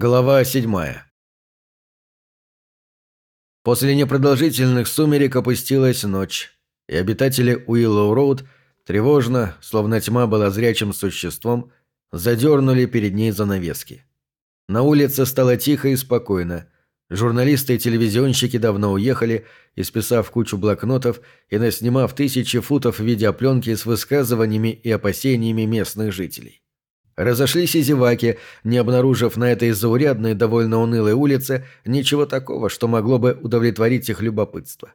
Глава седьмая. После непродолжительных сумерек опустилась ночь, и обитатели Уиллоу-Роуд тревожно, словно тьма была зрячим существом, задернули перед ней занавески. На улице стало тихо и спокойно. Журналисты и телевизионщики давно уехали, исписав кучу блокнотов и наснимав тысячи футов видеопленки с высказываниями и опасениями местных жителей. Разошлись и зеваки, не обнаружив на этой заурядной, довольно унылой улице ничего такого, что могло бы удовлетворить их любопытство.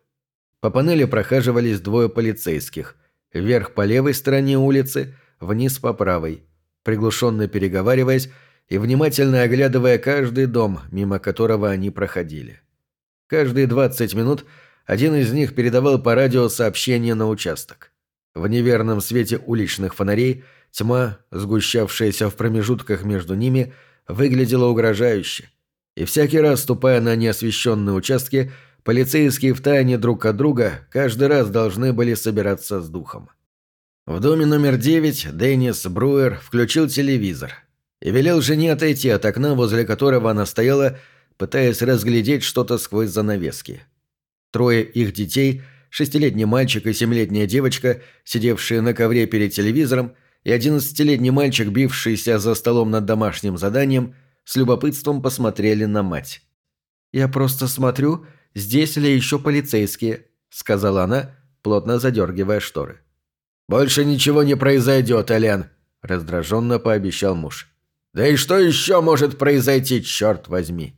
По панели прохаживались двое полицейских. Вверх по левой стороне улицы, вниз по правой. Приглушенно переговариваясь и внимательно оглядывая каждый дом, мимо которого они проходили. Каждые 20 минут один из них передавал по радио сообщение на участок. В неверном свете уличных фонарей – Тьма, сгущавшаяся в промежутках между ними, выглядела угрожающе. И всякий раз, ступая на неосвещенные участки, полицейские втайне друг от друга каждый раз должны были собираться с духом. В доме номер девять Деннис Бруер включил телевизор и велел жене отойти от окна, возле которого она стояла, пытаясь разглядеть что-то сквозь занавески. Трое их детей, шестилетний мальчик и семилетняя девочка, сидевшие на ковре перед телевизором, и одиннадцатилетний мальчик, бившийся за столом над домашним заданием, с любопытством посмотрели на мать. «Я просто смотрю, здесь ли еще полицейские», — сказала она, плотно задергивая шторы. «Больше ничего не произойдет, Элен», — раздраженно пообещал муж. «Да и что еще может произойти, черт возьми?»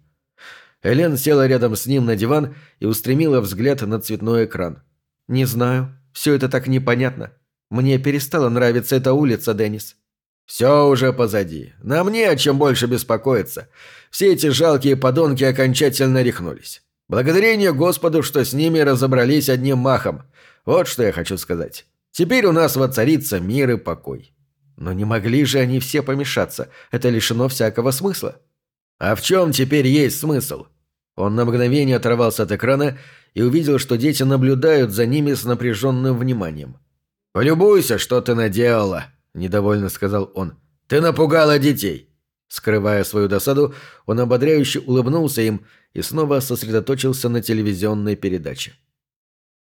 Элен села рядом с ним на диван и устремила взгляд на цветной экран. «Не знаю, все это так непонятно. Мне перестала нравиться эта улица, Деннис. Все уже позади. Нам не о чем больше беспокоиться. Все эти жалкие подонки окончательно рехнулись. Благодарение Господу, что с ними разобрались одним махом. Вот что я хочу сказать. Теперь у нас воцарится мир и покой. Но не могли же они все помешаться. Это лишено всякого смысла. А в чем теперь есть смысл? Он на мгновение оторвался от экрана и увидел, что дети наблюдают за ними с напряженным вниманием. «Полюбуйся, что ты наделала», – недовольно сказал он. «Ты напугала детей». Скрывая свою досаду, он ободряюще улыбнулся им и снова сосредоточился на телевизионной передаче.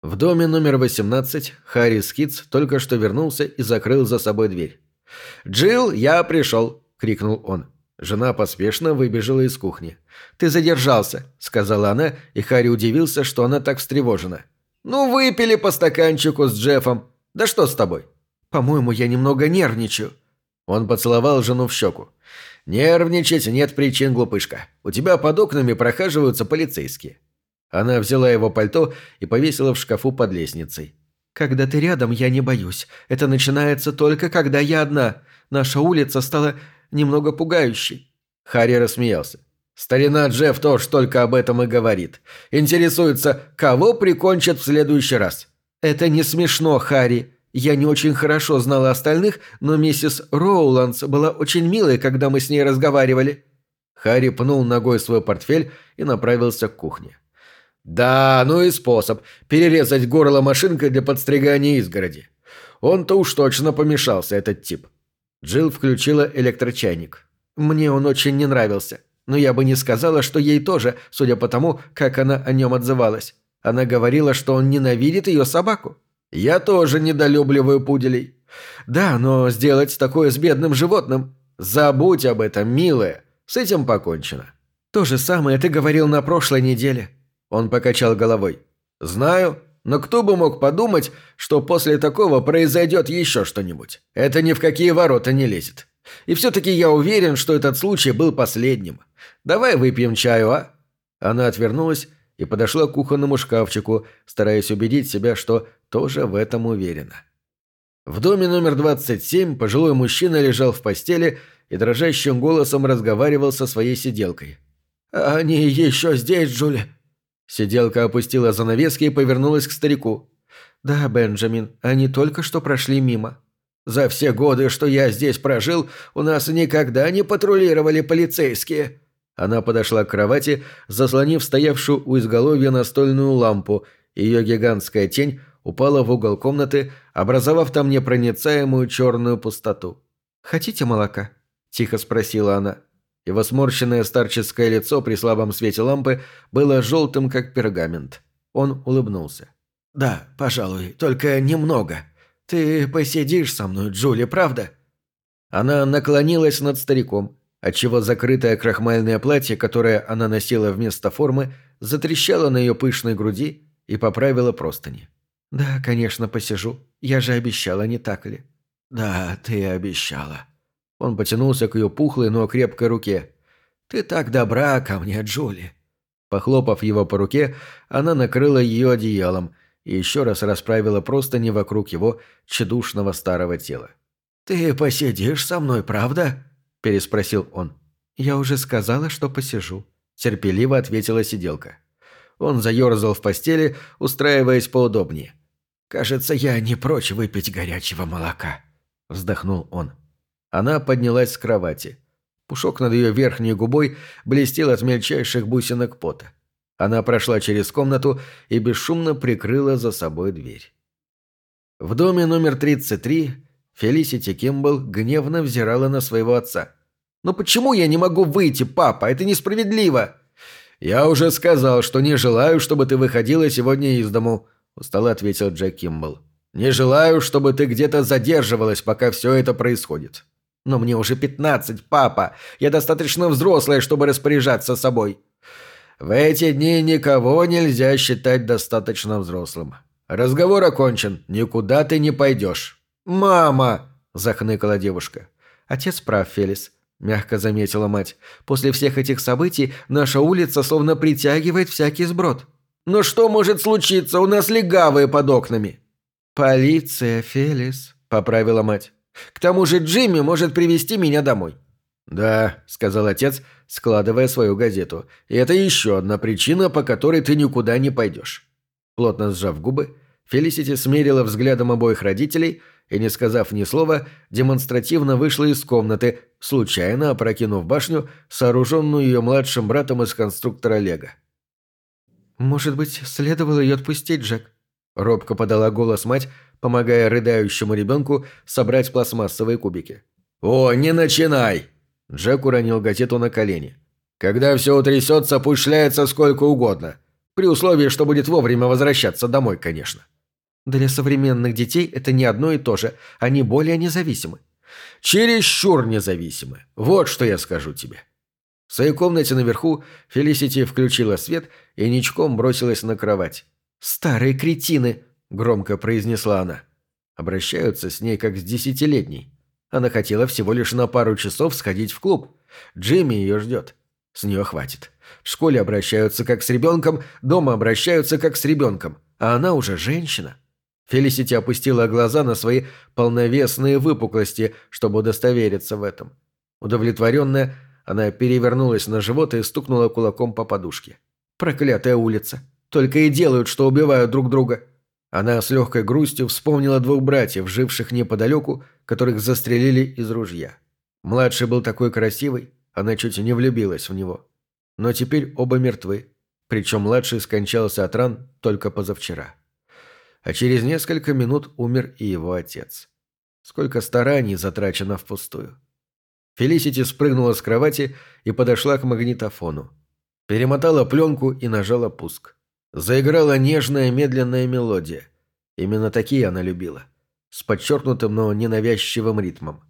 В доме номер 18 Харри Скитс только что вернулся и закрыл за собой дверь. «Джилл, я пришел!» – крикнул он. Жена поспешно выбежала из кухни. «Ты задержался», – сказала она, и Харри удивился, что она так встревожена. «Ну, выпили по стаканчику с Джеффом. Да что с тобой? По-моему, я немного нервничаю. Он поцеловал жену в щеку. «Нервничать нет причин, глупышка. У тебя под окнами прохаживаются полицейские». Она взяла его пальто и повесила в шкафу под лестницей. «Когда ты рядом, я не боюсь. Это начинается только, когда я одна. Наша улица стала немного пугающей». Харри рассмеялся. Старина Джефф тоже только об этом и говорит. Интересуется, кого прикончат в следующий раз. «Это не смешно, Харри. Я не очень хорошо знала остальных, но миссис Роуландс была очень милой, когда мы с ней разговаривали». Харри пнул ногой свой портфель и направился к кухне. «Да, ну и способ – перерезать горло машинкой для подстригания изгороди. Он-то уж точно помешался, этот тип». Джилл включила электрочайник. «Мне он очень не нравился, но я бы не сказала, что ей тоже, судя по тому, как она о нем отзывалась. Она говорила, что он ненавидит ее собаку. Я тоже недолюбливаю пуделей. Да, но сделать такое с бедным животным... Забудь об этом, милая. С этим покончено. То же самое ты говорил на прошлой неделе. Он покачал головой. Знаю, но кто бы мог подумать, что после такого произойдет еще что-нибудь. Это ни в какие ворота не лезет. И все-таки я уверен, что этот случай был последним. Давай выпьем чаю, а?» Она отвернулась и подошла к кухонному шкафчику, стараясь убедить себя, что тоже в этом уверена. В доме номер 27 пожилой мужчина лежал в постели и дрожащим голосом разговаривал со своей сиделкой. «Они еще здесь, Джули?» Сиделка опустила занавески и повернулась к старику. «Да, Бенджамин, они только что прошли мимо. За все годы, что я здесь прожил, у нас никогда не патрулировали полицейские». Она подошла к кровати, заслонив стоявшую у изголовья настольную лампу, ее гигантская тень упала в угол комнаты, образовав там непроницаемую черную пустоту. «Хотите молока?» – тихо спросила она. Его сморщенное старческое лицо при слабом свете лампы было желтым, как пергамент. Он улыбнулся. «Да, пожалуй, только немного. Ты посидишь со мной, Джули, правда?» Она наклонилась над стариком, отчего закрытое крахмальное платье, которое она носила вместо формы, затрещало на ее пышной груди и поправила простыни. «Да, конечно, посижу. Я же обещала, не так ли?» «Да, ты обещала». Он потянулся к ее пухлой, но крепкой руке. «Ты так добра ко мне, Джули». Похлопав его по руке, она накрыла ее одеялом и еще раз расправила простыни вокруг его тщедушного старого тела. «Ты посидишь со мной, правда?» – переспросил он. «Я уже сказала, что посижу», – терпеливо ответила сиделка. Он заерзал в постели, устраиваясь поудобнее. «Кажется, я не прочь выпить горячего молока», – вздохнул он. Она поднялась с кровати. Пушок над ее верхней губой блестел от мельчайших бусинок пота. Она прошла через комнату и бесшумно прикрыла за собой дверь. В доме номер 33 Фелисити Кимбл гневно взирала на своего отца. «Но почему я не могу выйти, папа? Это несправедливо!» «Я уже сказал, что не желаю, чтобы ты выходила сегодня из дому», – устало ответил Джек Кимбл. «Не желаю, чтобы ты где-то задерживалась, пока все это происходит». «Но мне уже пятнадцать, папа. Я достаточно взрослая, чтобы распоряжаться собой». «В эти дни никого нельзя считать достаточно взрослым. Разговор окончен. Никуда ты не пойдешь». «Мама!» – захныкала девушка. «Отец прав, Фелис. – мягко заметила мать. «После всех этих событий наша улица словно притягивает всякий сброд». «Но что может случиться? У нас легавые под окнами». «Полиция, Фелис», – поправила мать. «К тому же Джимми может привести меня домой». «Да», – сказал отец, складывая свою газету. «И это еще одна причина, по которой ты никуда не пойдешь». Плотно сжав губы, Фелисити смерила взглядом обоих родителей – и, не сказав ни слова, демонстративно вышла из комнаты, случайно опрокинув башню, сооруженную ее младшим братом из конструктора Лего. «Может быть, следовало ее отпустить, Джек?» Робко подала голос мать, помогая рыдающему ребенку собрать пластмассовые кубики. «О, не начинай!» Джек уронил газету на колени. «Когда все утрясется, пусть шляется сколько угодно. При условии, что будет вовремя возвращаться домой, конечно». Для современных детей это не одно и то же. Они более независимы. Чересчур независимы. Вот что я скажу тебе. В своей комнате наверху Фелисити включила свет и ничком бросилась на кровать. «Старые кретины!» – громко произнесла она. Обращаются с ней как с десятилетней. Она хотела всего лишь на пару часов сходить в клуб. Джимми ее ждет. С нее хватит. В школе обращаются как с ребенком, дома обращаются как с ребенком. А она уже женщина. Фелисити опустила глаза на свои полновесные выпуклости, чтобы удостовериться в этом. Удовлетворенная, она перевернулась на живот и стукнула кулаком по подушке. «Проклятая улица! Только и делают, что убивают друг друга!» Она с легкой грустью вспомнила двух братьев, живших неподалеку, которых застрелили из ружья. Младший был такой красивый, она чуть не влюбилась в него. Но теперь оба мертвы, причем младший скончался от ран только позавчера а через несколько минут умер и его отец. Сколько стараний затрачено впустую. Фелисити спрыгнула с кровати и подошла к магнитофону. Перемотала пленку и нажала пуск. Заиграла нежная медленная мелодия. Именно такие она любила. С подчеркнутым, но ненавязчивым ритмом.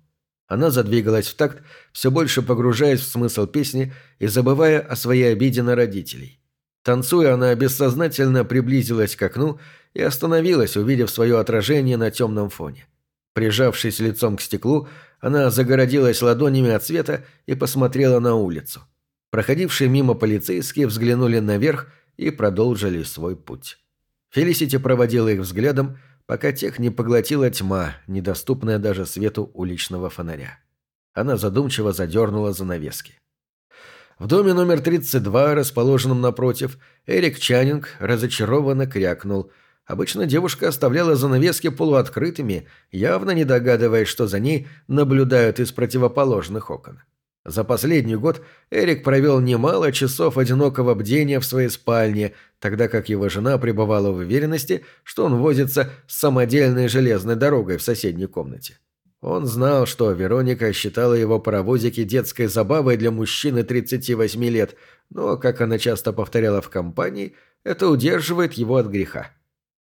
Она задвигалась в такт, все больше погружаясь в смысл песни и забывая о своей обиде на родителей. Танцуя, она бессознательно приблизилась к окну и остановилась, увидев свое отражение на темном фоне. Прижавшись лицом к стеклу, она загородилась ладонями от света и посмотрела на улицу. Проходившие мимо полицейские взглянули наверх и продолжили свой путь. Фелисити проводила их взглядом, пока тех не поглотила тьма, недоступная даже свету уличного фонаря. Она задумчиво задернула занавески. В доме номер 32, расположенном напротив, Эрик Чанинг разочарованно крякнул – Обычно девушка оставляла занавески полуоткрытыми, явно не догадываясь, что за ней наблюдают из противоположных окон. За последний год Эрик провел немало часов одинокого бдения в своей спальне, тогда как его жена пребывала в уверенности, что он возится с самодельной железной дорогой в соседней комнате. Он знал, что Вероника считала его паровозики детской забавой для мужчины 38 лет, но, как она часто повторяла в компании, это удерживает его от греха.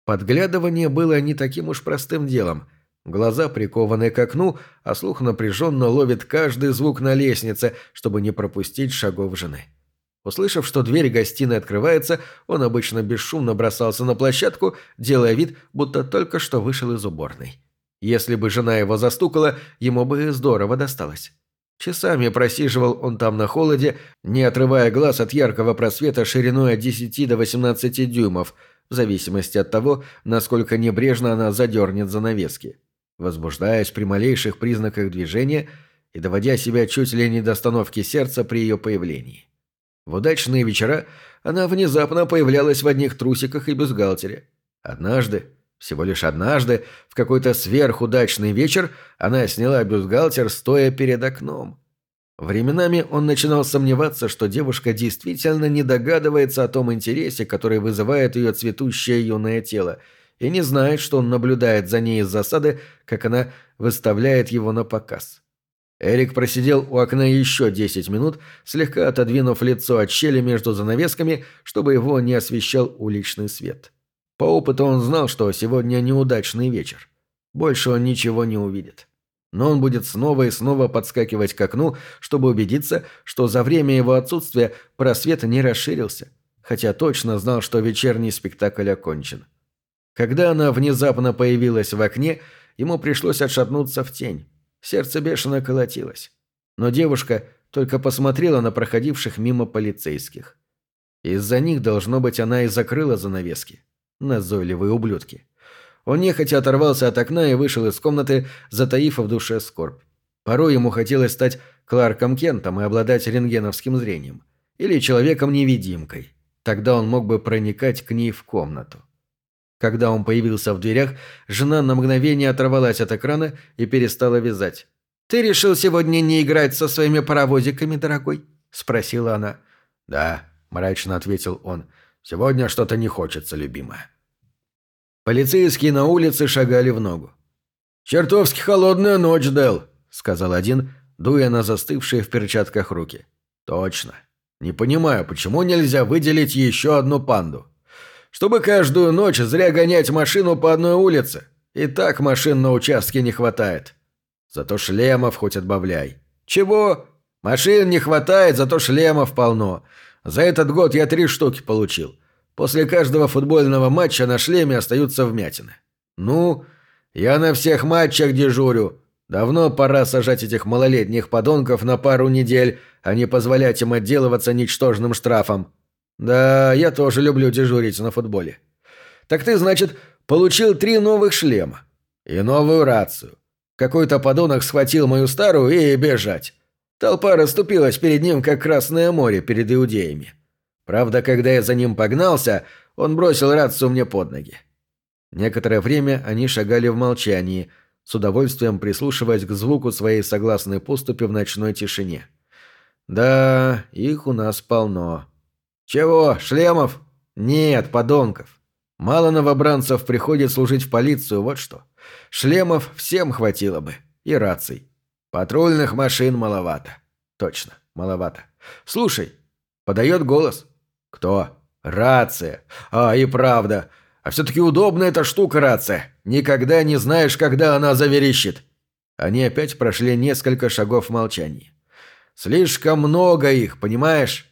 Подглядывание было не таким уж простым делом. Глаза прикованы к окну, а слух напряженно ловит каждый звук на лестнице, чтобы не пропустить шагов жены. Услышав, что дверь гостиной открывается, он обычно бесшумно бросался на площадку, делая вид, будто только что вышел из уборной. Если бы жена его застукала, ему бы здорово досталось. Часами просиживал он там на холоде, не отрывая глаз от яркого просвета шириной от 10 до 18 дюймов, в зависимости от того, насколько небрежно она задернет занавески, возбуждаясь при малейших признаках движения и доводя себя чуть ли не до остановки сердца при ее появлении. В удачные вечера она внезапно появлялась в одних трусиках и бюстгальтере. Однажды, всего лишь однажды, в какой-то сверхудачный вечер, она сняла бюстгальтер, стоя перед окном. Временами он начинал сомневаться, что девушка действительно не догадывается о том интересе, который вызывает ее цветущее юное тело, и не знает, что он наблюдает за ней из засады, как она выставляет его на показ. Эрик просидел у окна еще десять минут, слегка отодвинув лицо от щели между занавесками, чтобы его не освещал уличный свет. — по опыту он знал, что сегодня неудачный вечер. Больше он ничего не увидит. Но он будет снова и снова подскакивать к окну, чтобы убедиться, что за время его отсутствия просвет не расширился, хотя точно знал, что вечерний спектакль окончен. Когда она внезапно появилась в окне, ему пришлось отшатнуться в тень. Сердце бешено колотилось. Но девушка только посмотрела на проходивших мимо полицейских. Из-за них, должно быть, она и закрыла занавески. Назойливые ублюдки. Он нехотя оторвался от окна и вышел из комнаты, затаив в душе скорбь. Порой ему хотелось стать Кларком Кентом и обладать рентгеновским зрением. Или человеком-невидимкой. Тогда он мог бы проникать к ней в комнату. Когда он появился в дверях, жена на мгновение оторвалась от экрана и перестала вязать. «Ты решил сегодня не играть со своими паровозиками, дорогой?» – спросила она. «Да», – мрачно ответил он. Сегодня что-то не хочется, любимая. Полицейские на улице шагали в ногу. «Чертовски холодная ночь, Дел», — сказал один, дуя на застывшие в перчатках руки. «Точно. Не понимаю, почему нельзя выделить еще одну панду? Чтобы каждую ночь зря гонять машину по одной улице. И так машин на участке не хватает. Зато шлемов хоть отбавляй. Чего? Машин не хватает, зато шлемов полно. За этот год я три штуки получил. После каждого футбольного матча на шлеме остаются вмятины. Ну, я на всех матчах дежурю. Давно пора сажать этих малолетних подонков на пару недель, а не позволять им отделываться ничтожным штрафом. Да, я тоже люблю дежурить на футболе. Так ты, значит, получил три новых шлема. И новую рацию. Какой-то подонок схватил мою старую и бежать. Толпа расступилась перед ним, как Красное море перед иудеями. Правда, когда я за ним погнался, он бросил рацию мне под ноги. Некоторое время они шагали в молчании, с удовольствием прислушиваясь к звуку своей согласной поступи в ночной тишине. «Да, их у нас полно». «Чего, шлемов?» «Нет, подонков. Мало новобранцев приходит служить в полицию, вот что. Шлемов всем хватило бы. И раций. Патрульных машин маловато. Точно, маловато. Слушай, подает голос. Кто? Рация. А, и правда. А все-таки удобная эта штука рация. Никогда не знаешь, когда она заверещит. Они опять прошли несколько шагов в молчании. Слишком много их, понимаешь?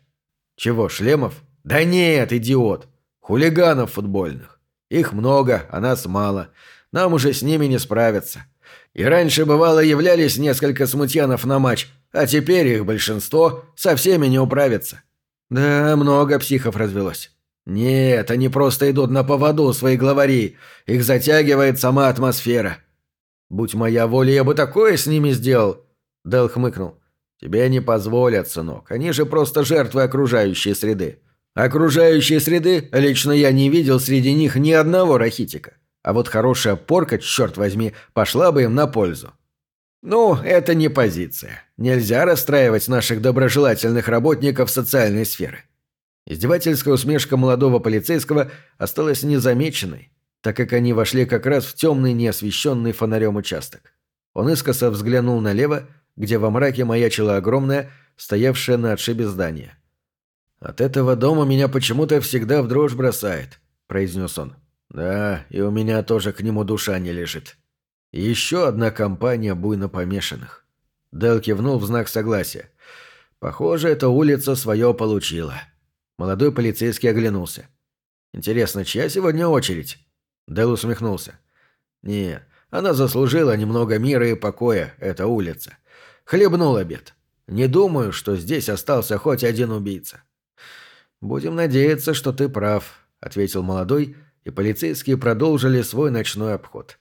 Чего, шлемов? Да нет, идиот. Хулиганов футбольных. Их много, а нас мало. Нам уже с ними не справиться. И раньше, бывало, являлись несколько смутьянов на матч, а теперь их большинство со всеми не управится. Да, много психов развелось. Нет, они просто идут на поводу свои главари. Их затягивает сама атмосфера. Будь моя воля, я бы такое с ними сделал. Дел хмыкнул. Тебе не позволят, сынок. Они же просто жертвы окружающей среды. Окружающей среды лично я не видел среди них ни одного рахитика. А вот хорошая порка, черт возьми, пошла бы им на пользу. Ну, это не позиция. Нельзя расстраивать наших доброжелательных работников социальной сферы. Издевательская усмешка молодого полицейского осталась незамеченной, так как они вошли как раз в темный неосвещенный фонарем участок. Он искоса взглянул налево, где во мраке маячила огромная, стоявшая на отшибе здание. «От этого дома меня почему-то всегда в дрожь бросает», — произнес он. «Да, и у меня тоже к нему душа не лежит». Еще одна компания буйно помешанных. Дел кивнул в знак согласия. «Похоже, эта улица свое получила». Молодой полицейский оглянулся. «Интересно, чья сегодня очередь?» Дел усмехнулся. «Нет, она заслужила немного мира и покоя, эта улица. Хлебнул обед. Не думаю, что здесь остался хоть один убийца». «Будем надеяться, что ты прав», — ответил молодой, и полицейские продолжили свой ночной обход.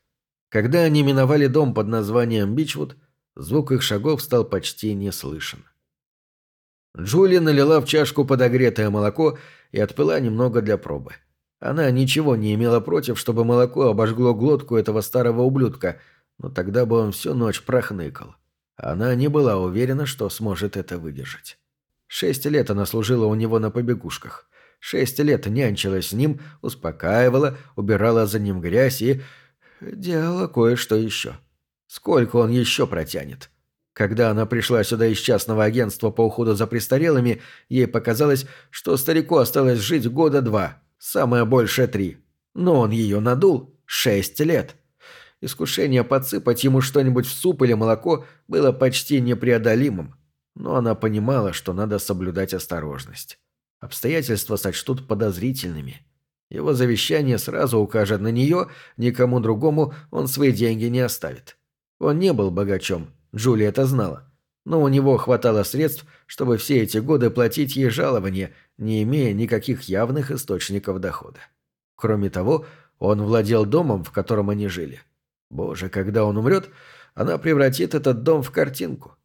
Когда они миновали дом под названием Бичвуд, звук их шагов стал почти не слышен. Джули налила в чашку подогретое молоко и отпила немного для пробы. Она ничего не имела против, чтобы молоко обожгло глотку этого старого ублюдка, но тогда бы он всю ночь прохныкал. Она не была уверена, что сможет это выдержать. Шесть лет она служила у него на побегушках. Шесть лет нянчилась с ним, успокаивала, убирала за ним грязь и... делала кое-что еще. Сколько он еще протянет? Когда она пришла сюда из частного агентства по уходу за престарелыми, ей показалось, что старику осталось жить года два, самое большее три. Но он ее надул шесть лет. Искушение подсыпать ему что-нибудь в суп или молоко было почти непреодолимым, но она понимала, что надо соблюдать осторожность. Обстоятельства сочтут подозрительными. Его завещание сразу укажет на нее, никому другому он свои деньги не оставит. Он не был богачом, Джулия это знала. Но у него хватало средств, чтобы все эти годы платить ей жалование, не имея никаких явных источников дохода. Кроме того, он владел домом, в котором они жили. Боже, когда он умрет, она превратит этот дом в картинку.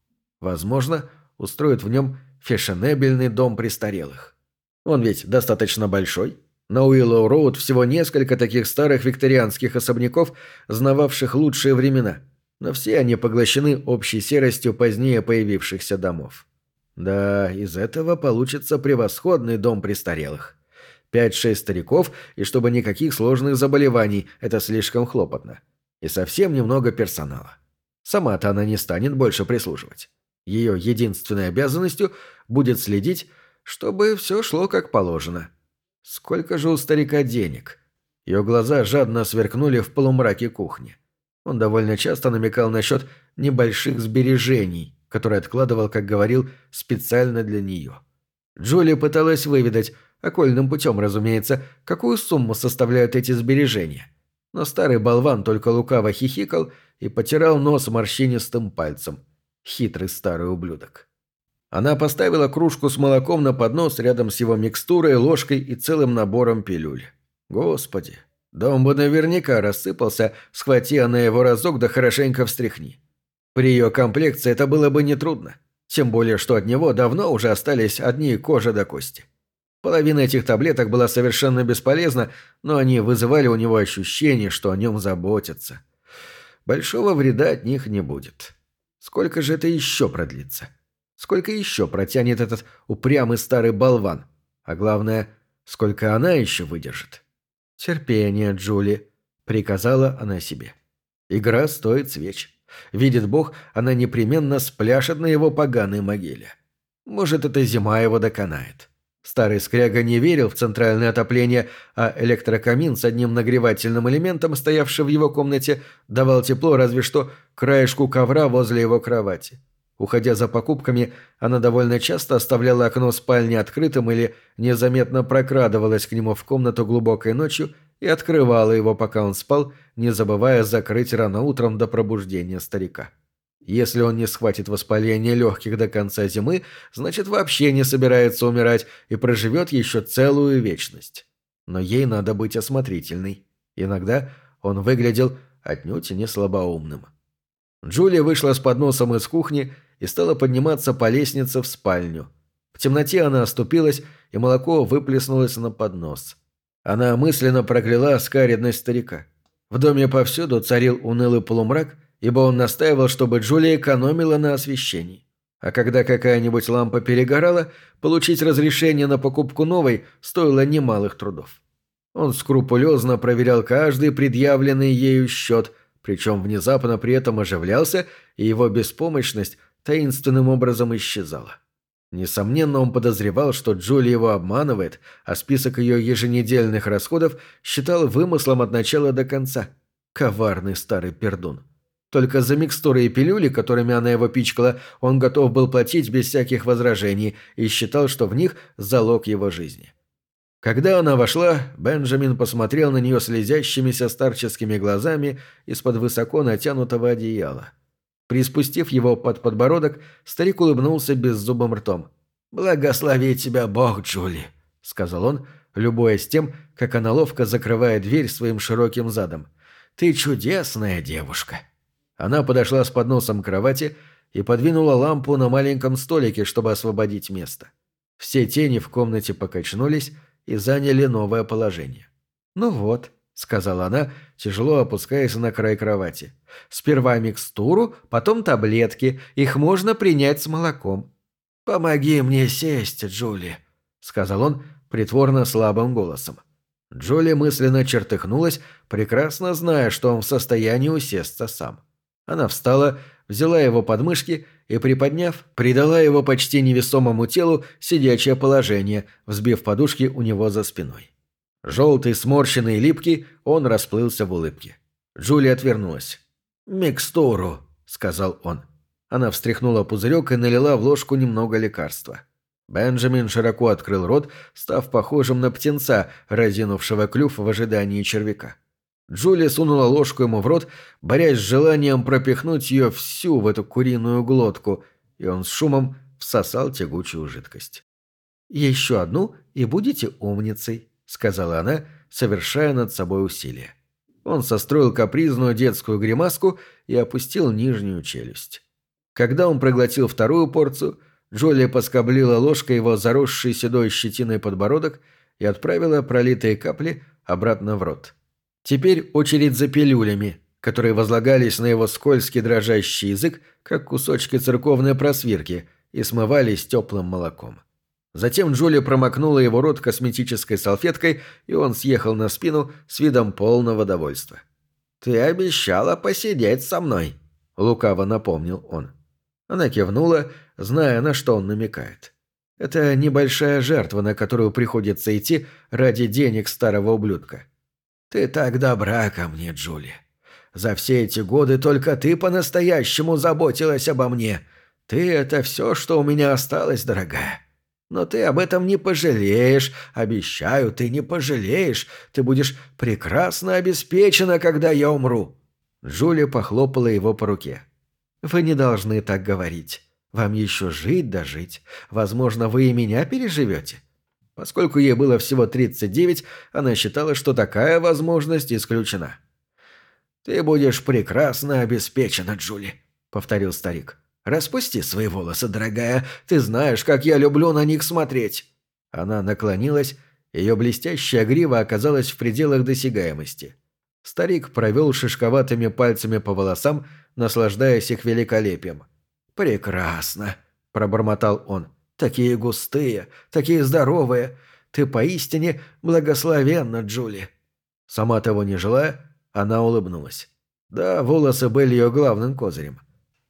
Возможно, устроит в нем фешенебельный дом престарелых. Он ведь достаточно большой. На Уиллоу-Роуд всего несколько таких старых викторианских особняков, знававших лучшие времена – но все они поглощены общей серостью позднее появившихся домов. Да, из этого получится превосходный дом престарелых. Пять-шесть стариков, и чтобы никаких сложных заболеваний, это слишком хлопотно. И совсем немного персонала. Сама-то она не станет больше прислуживать. Ее единственной обязанностью будет следить, чтобы все шло как положено. Сколько же у старика денег? Ее глаза жадно сверкнули в полумраке кухни. Он довольно часто намекал насчет небольших сбережений, которые откладывал, как говорил, специально для нее. Джоли пыталась выведать, окольным путем, разумеется, какую сумму составляют эти сбережения. Но старый болван только лукаво хихикал и потирал нос морщинистым пальцем. Хитрый старый ублюдок. Она поставила кружку с молоком на поднос рядом с его микстурой, ложкой и целым набором пилюль. Господи, Дом бы наверняка рассыпался, схвати она его разок да хорошенько встряхни. При ее комплекции это было бы нетрудно, тем более что от него давно уже остались одни кожа до кости. Половина этих таблеток была совершенно бесполезна, но они вызывали у него ощущение, что о нем заботятся. Большого вреда от них не будет. Сколько же это еще продлится? Сколько еще протянет этот упрямый старый болван? А главное, сколько она еще выдержит? «Терпение, Джули», — приказала она себе. «Игра стоит свеч. Видит Бог, она непременно спляшет на его поганой могиле. Может, эта зима его доконает». Старый скряга не верил в центральное отопление, а электрокамин с одним нагревательным элементом, стоявший в его комнате, давал тепло разве что краешку ковра возле его кровати. Уходя за покупками, она довольно часто оставляла окно спальни открытым или незаметно прокрадывалась к нему в комнату глубокой ночью и открывала его, пока он спал, не забывая закрыть рано утром до пробуждения старика. Если он не схватит воспаление легких до конца зимы, значит вообще не собирается умирать и проживет еще целую вечность. Но ей надо быть осмотрительной. Иногда он выглядел отнюдь не слабоумным. Джулия вышла с подносом из кухни и стала подниматься по лестнице в спальню. В темноте она оступилась, и молоко выплеснулось на поднос. Она мысленно прокляла скаридность старика. В доме повсюду царил унылый полумрак, ибо он настаивал, чтобы Джулия экономила на освещении. А когда какая-нибудь лампа перегорала, получить разрешение на покупку новой стоило немалых трудов. Он скрупулезно проверял каждый предъявленный ею счет, причем внезапно при этом оживлялся, и его беспомощность таинственным образом исчезала. Несомненно, он подозревал, что Джули его обманывает, а список ее еженедельных расходов считал вымыслом от начала до конца. Коварный старый пердун. Только за микстуры и пилюли, которыми она его пичкала, он готов был платить без всяких возражений и считал, что в них залог его жизни. Когда она вошла, Бенджамин посмотрел на нее слезящимися старческими глазами из-под высоко натянутого одеяла. Приспустив его под подбородок, старик улыбнулся беззубым ртом. «Благослови тебя Бог, Джули», — сказал он, любуясь тем, как она ловко закрывает дверь своим широким задом. «Ты чудесная девушка». Она подошла с подносом к кровати и подвинула лампу на маленьком столике, чтобы освободить место. Все тени в комнате покачнулись и заняли новое положение. «Ну вот», — сказала она, тяжело опускаясь на край кровати. «Сперва микстуру, потом таблетки. Их можно принять с молоком». «Помоги мне сесть, Джули», — сказал он притворно слабым голосом. Джули мысленно чертыхнулась, прекрасно зная, что он в состоянии усесться сам. Она встала, взяла его подмышки и, приподняв, придала его почти невесомому телу сидячее положение, взбив подушки у него за спиной. Желтый, сморщенный и липкий, он расплылся в улыбке. Джулия отвернулась. «Микстуру», — сказал он. Она встряхнула пузырек и налила в ложку немного лекарства. Бенджамин широко открыл рот, став похожим на птенца, разинувшего клюв в ожидании червяка. Джули сунула ложку ему в рот, борясь с желанием пропихнуть ее всю в эту куриную глотку, и он с шумом всосал тягучую жидкость. «Еще одну, и будете умницей», — сказала она, совершая над собой усилие. Он состроил капризную детскую гримаску и опустил нижнюю челюсть. Когда он проглотил вторую порцию, Джоли поскоблила ложкой его заросший седой щетиной подбородок и отправила пролитые капли обратно в рот. Теперь очередь за пилюлями, которые возлагались на его скользкий дрожащий язык, как кусочки церковной просвирки, и смывались теплым молоком. Затем Джули промокнула его рот косметической салфеткой, и он съехал на спину с видом полного довольства. «Ты обещала посидеть со мной», — лукаво напомнил он. Она кивнула, зная, на что он намекает. Это небольшая жертва, на которую приходится идти ради денег старого ублюдка. «Ты так добра ко мне, Джули. За все эти годы только ты по-настоящему заботилась обо мне. Ты — это все, что у меня осталось, дорогая. Но ты об этом не пожалеешь. Обещаю, ты не пожалеешь. Ты будешь прекрасно обеспечена, когда я умру». Джули похлопала его по руке. «Вы не должны так говорить. Вам еще жить да жить. Возможно, вы и меня переживете. Поскольку ей было всего 39, она считала, что такая возможность исключена. «Ты будешь прекрасно обеспечена, Джули», — повторил старик. «Распусти свои волосы, дорогая. Ты знаешь, как я люблю на них смотреть». Она наклонилась, ее блестящая грива оказалась в пределах досягаемости. Старик провел шишковатыми пальцами по волосам, наслаждаясь их великолепием. «Прекрасно», — пробормотал он. Такие густые, такие здоровые. Ты поистине благословенна, Джули». Сама того не желая, она улыбнулась. Да, волосы были ее главным козырем.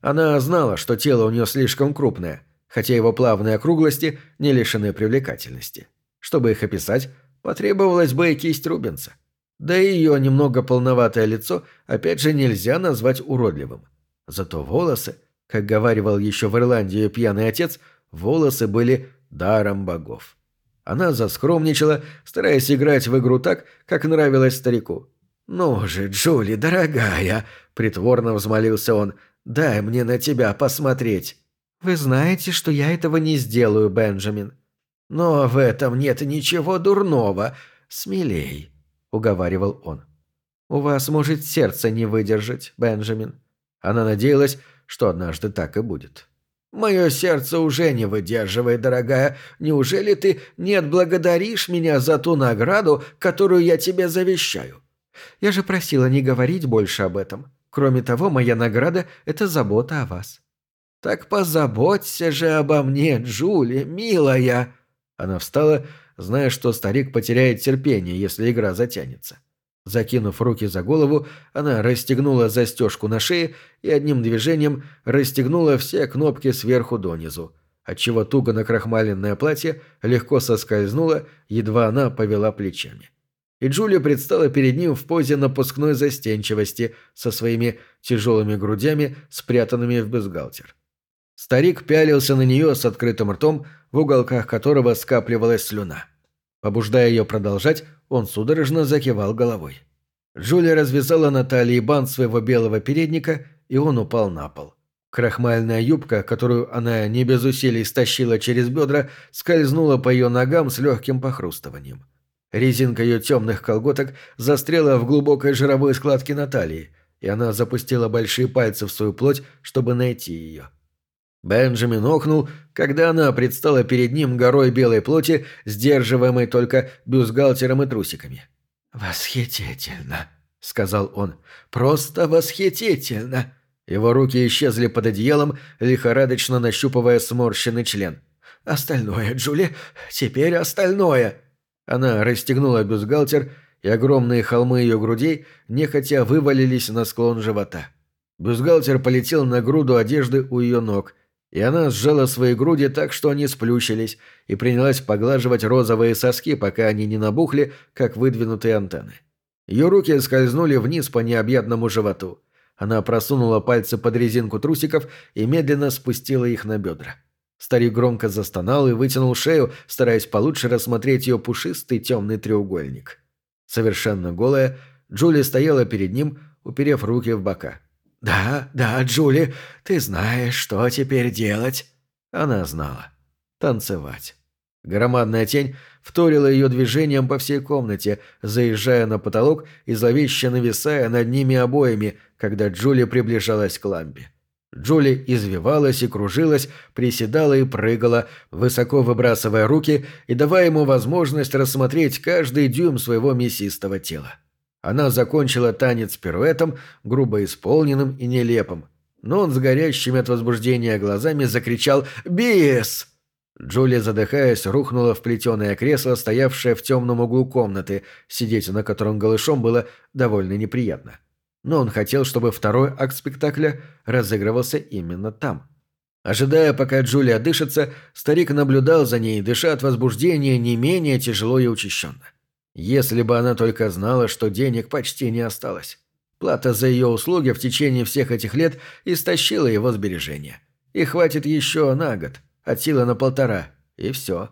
Она знала, что тело у нее слишком крупное, хотя его плавные округлости не лишены привлекательности. Чтобы их описать, потребовалась бы и кисть Рубенса. Да и ее немного полноватое лицо опять же нельзя назвать уродливым. Зато волосы, как говаривал еще в Ирландии пьяный отец, волосы были даром богов. Она заскромничала, стараясь играть в игру так, как нравилось старику. «Ну же, Джули, дорогая!» – притворно взмолился он. «Дай мне на тебя посмотреть». «Вы знаете, что я этого не сделаю, Бенджамин». «Но в этом нет ничего дурного. Смелей», – уговаривал он. «У вас может сердце не выдержать, Бенджамин». Она надеялась, что однажды так и будет. «Мое сердце уже не выдерживает, дорогая. Неужели ты не отблагодаришь меня за ту награду, которую я тебе завещаю?» «Я же просила не говорить больше об этом. Кроме того, моя награда – это забота о вас». «Так позаботься же обо мне, Джули, милая!» Она встала, зная, что старик потеряет терпение, если игра затянется. Закинув руки за голову, она расстегнула застежку на шее и одним движением расстегнула все кнопки сверху донизу, отчего туго накрахмаленное платье легко соскользнуло, едва она повела плечами. И Джулия предстала перед ним в позе напускной застенчивости со своими тяжелыми грудями, спрятанными в бюстгальтер. Старик пялился на нее с открытым ртом, в уголках которого скапливалась слюна. Побуждая ее продолжать, он судорожно закивал головой. Джулия развязала на талии бант своего белого передника, и он упал на пол. Крахмальная юбка, которую она не без усилий стащила через бедра, скользнула по ее ногам с легким похрустыванием. Резинка ее темных колготок застряла в глубокой жировой складке на талии, и она запустила большие пальцы в свою плоть, чтобы найти ее. — Бенджамин охнул, когда она предстала перед ним горой белой плоти, сдерживаемой только бюстгальтером и трусиками. «Восхитительно», — сказал он. «Просто восхитительно». Его руки исчезли под одеялом, лихорадочно нащупывая сморщенный член. «Остальное, Джули, теперь остальное». Она расстегнула бюстгальтер, и огромные холмы ее грудей нехотя вывалились на склон живота. Бюстгальтер полетел на груду одежды у ее ног, и она сжала свои груди так, что они сплющились, и принялась поглаживать розовые соски, пока они не набухли, как выдвинутые антенны. Ее руки скользнули вниз по необъятному животу. Она просунула пальцы под резинку трусиков и медленно спустила их на бедра. Старик громко застонал и вытянул шею, стараясь получше рассмотреть ее пушистый темный треугольник. Совершенно голая, Джули стояла перед ним, уперев руки в бока. «Да, да, Джули, ты знаешь, что теперь делать». Она знала. Танцевать. Громадная тень вторила ее движением по всей комнате, заезжая на потолок и зловеще нависая над ними обоими, когда Джули приближалась к лампе. Джули извивалась и кружилась, приседала и прыгала, высоко выбрасывая руки и давая ему возможность рассмотреть каждый дюйм своего мясистого тела. Она закончила танец пируэтом, грубо исполненным и нелепым. Но он с горящими от возбуждения глазами закричал «Бис!». Джулия, задыхаясь, рухнула в плетеное кресло, стоявшее в темном углу комнаты, сидеть на котором голышом было довольно неприятно. Но он хотел, чтобы второй акт спектакля разыгрывался именно там. Ожидая, пока Джулия дышится, старик наблюдал за ней, дыша от возбуждения не менее тяжело и учащенно. Если бы она только знала, что денег почти не осталось. Плата за ее услуги в течение всех этих лет истощила его сбережения. И хватит еще на год, от силы на полтора, и все.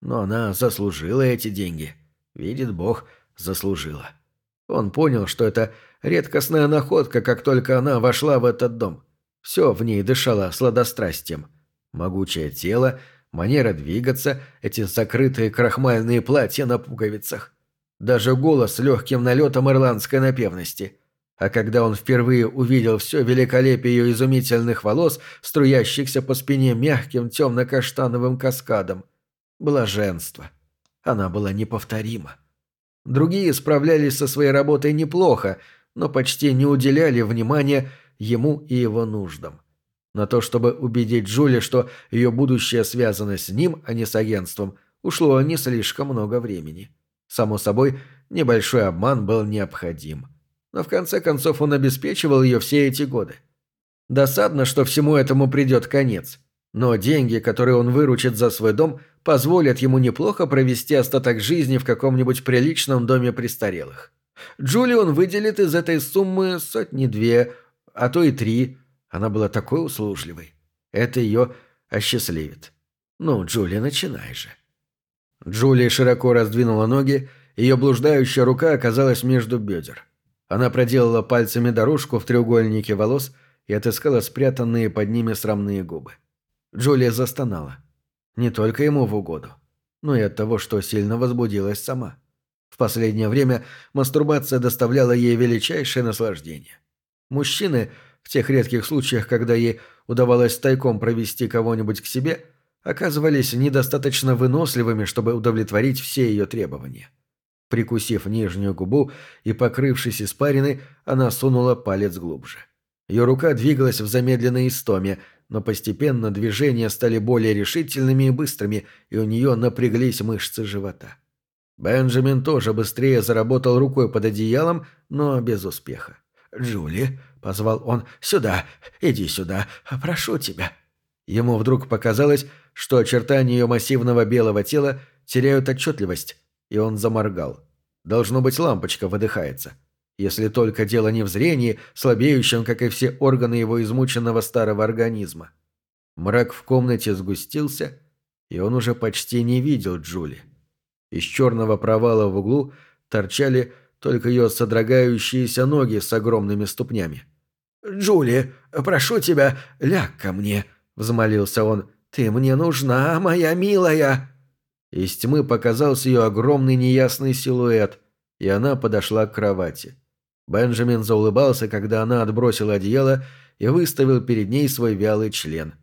Но она заслужила эти деньги. Видит Бог, заслужила. Он понял, что это редкостная находка, как только она вошла в этот дом. Все в ней дышало сладострастием. Могучее тело, манера двигаться, эти закрытые крахмальные платья на пуговицах. Даже голос с легким налетом ирландской напевности. А когда он впервые увидел все великолепие ее изумительных волос, струящихся по спине мягким темно-каштановым каскадом. Блаженство. Она была неповторима. Другие справлялись со своей работой неплохо, но почти не уделяли внимания ему и его нуждам. На то, чтобы убедить Джули, что ее будущее связано с ним, а не с агентством, ушло не слишком много времени. Само собой, небольшой обман был необходим. Но в конце концов он обеспечивал ее все эти годы. Досадно, что всему этому придет конец. Но деньги, которые он выручит за свой дом, позволят ему неплохо провести остаток жизни в каком-нибудь приличном доме престарелых. Джули он выделит из этой суммы сотни-две, а то и три. Она была такой услужливой. Это ее осчастливит. Ну, Джули, начинай же. Джулия широко раздвинула ноги, ее блуждающая рука оказалась между бедер. Она проделала пальцами дорожку в треугольнике волос и отыскала спрятанные под ними срамные губы. Джулия застонала. Не только ему в угоду, но и от того, что сильно возбудилась сама. В последнее время мастурбация доставляла ей величайшее наслаждение. Мужчины, в тех редких случаях, когда ей удавалось тайком провести кого-нибудь к себе – оказывались недостаточно выносливыми, чтобы удовлетворить все ее требования. Прикусив нижнюю губу и покрывшись испариной, она сунула палец глубже. Ее рука двигалась в замедленной истоме, но постепенно движения стали более решительными и быстрыми, и у нее напряглись мышцы живота. Бенджамин тоже быстрее заработал рукой под одеялом, но без успеха. «Джули», — позвал он, — «сюда, иди сюда, прошу тебя». Ему вдруг показалось, что очертания ее массивного белого тела теряют отчетливость, и он заморгал. Должно быть, лампочка выдыхается. Если только дело не в зрении, слабеющем, как и все органы его измученного старого организма. Мрак в комнате сгустился, и он уже почти не видел Джули. Из черного провала в углу торчали только ее содрогающиеся ноги с огромными ступнями. «Джули, прошу тебя, ляг ко мне», — взмолился он. «Ты мне нужна, моя милая!» Из тьмы показался ее огромный неясный силуэт, и она подошла к кровати. Бенджамин заулыбался, когда она отбросила одеяло и выставил перед ней свой вялый член.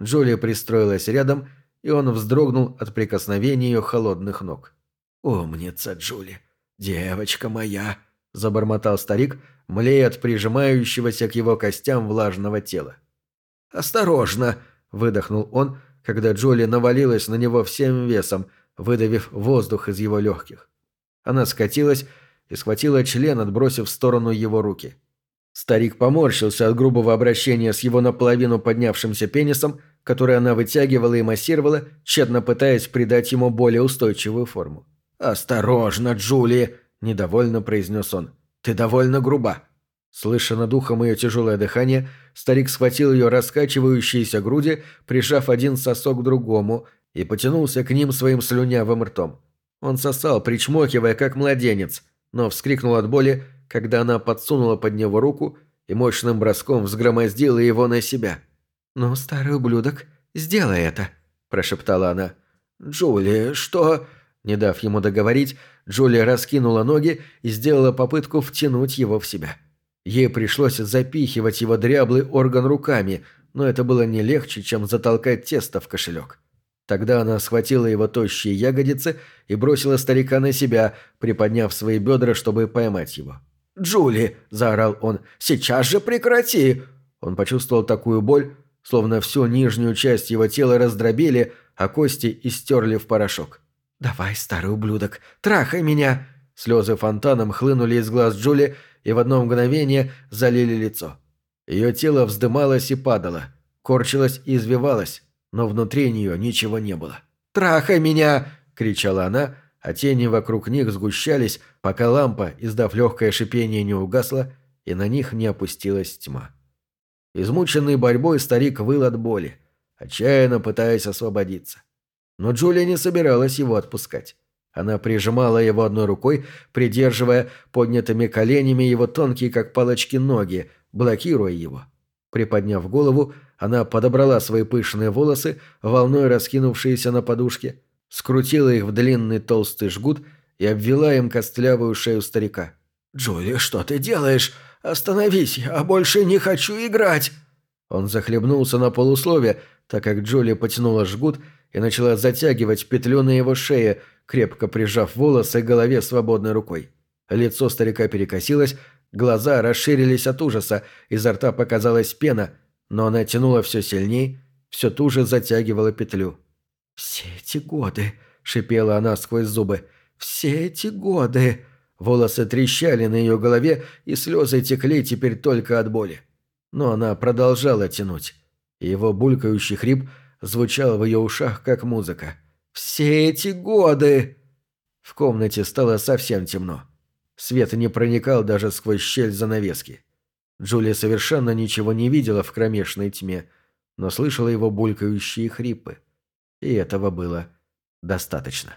Джулия пристроилась рядом, и он вздрогнул от прикосновения ее холодных ног. «Умница, Джули! Девочка моя!» – забормотал старик, млея от прижимающегося к его костям влажного тела. «Осторожно!» – выдохнул он, когда Джоли навалилась на него всем весом, выдавив воздух из его легких. Она скатилась и схватила член, отбросив в сторону его руки. Старик поморщился от грубого обращения с его наполовину поднявшимся пенисом, который она вытягивала и массировала, тщетно пытаясь придать ему более устойчивую форму. «Осторожно, Джули!» – недовольно произнес он. «Ты довольно груба». Слыша над ухом ее тяжелое дыхание, старик схватил ее раскачивающиеся груди, прижав один сосок к другому, и потянулся к ним своим слюнявым ртом. Он сосал, причмокивая, как младенец, но вскрикнул от боли, когда она подсунула под него руку и мощным броском взгромоздила его на себя. «Ну, старый ублюдок, сделай это», – прошептала она. «Джули, что...» Не дав ему договорить, Джулия раскинула ноги и сделала попытку втянуть его в себя. Ей пришлось запихивать его дряблый орган руками, но это было не легче, чем затолкать тесто в кошелек. Тогда она схватила его тощие ягодицы и бросила старика на себя, приподняв свои бедра, чтобы поймать его. «Джули!» – заорал он. «Сейчас же прекрати!» Он почувствовал такую боль, словно всю нижнюю часть его тела раздробили, а кости истерли в порошок. «Давай, старый ублюдок, трахай меня!» Слезы фонтаном хлынули из глаз Джули и в одно мгновение залили лицо. Ее тело вздымалось и падало, корчилось и извивалось, но внутри нее ничего не было. «Трахай меня!» – кричала она, а тени вокруг них сгущались, пока лампа, издав легкое шипение, не угасла, и на них не опустилась тьма. Измученный борьбой старик выл от боли, отчаянно пытаясь освободиться. Но Джулия не собиралась его отпускать. Она прижимала его одной рукой, придерживая поднятыми коленями его тонкие, как палочки, ноги, блокируя его. Приподняв голову, она подобрала свои пышные волосы, волной раскинувшиеся на подушке, скрутила их в длинный толстый жгут и обвела им костлявую шею старика. «Джули, что ты делаешь? Остановись, я больше не хочу играть!» Он захлебнулся на полуслове, так как Джоли потянула жгут и начала затягивать петлю на его шее, крепко прижав волосы к голове свободной рукой. Лицо старика перекосилось, глаза расширились от ужаса, изо рта показалась пена, но она тянула все сильней, все туже затягивала петлю. «Все эти годы», — шипела она сквозь зубы, — «все эти годы». Волосы трещали на ее голове, и слезы текли теперь только от боли. Но она продолжала тянуть. Его булькающий хрип — звучал в ее ушах, как музыка. «Все эти годы!» В комнате стало совсем темно. Свет не проникал даже сквозь щель занавески. Джулия совершенно ничего не видела в кромешной тьме, но слышала его булькающие хрипы. И этого было достаточно.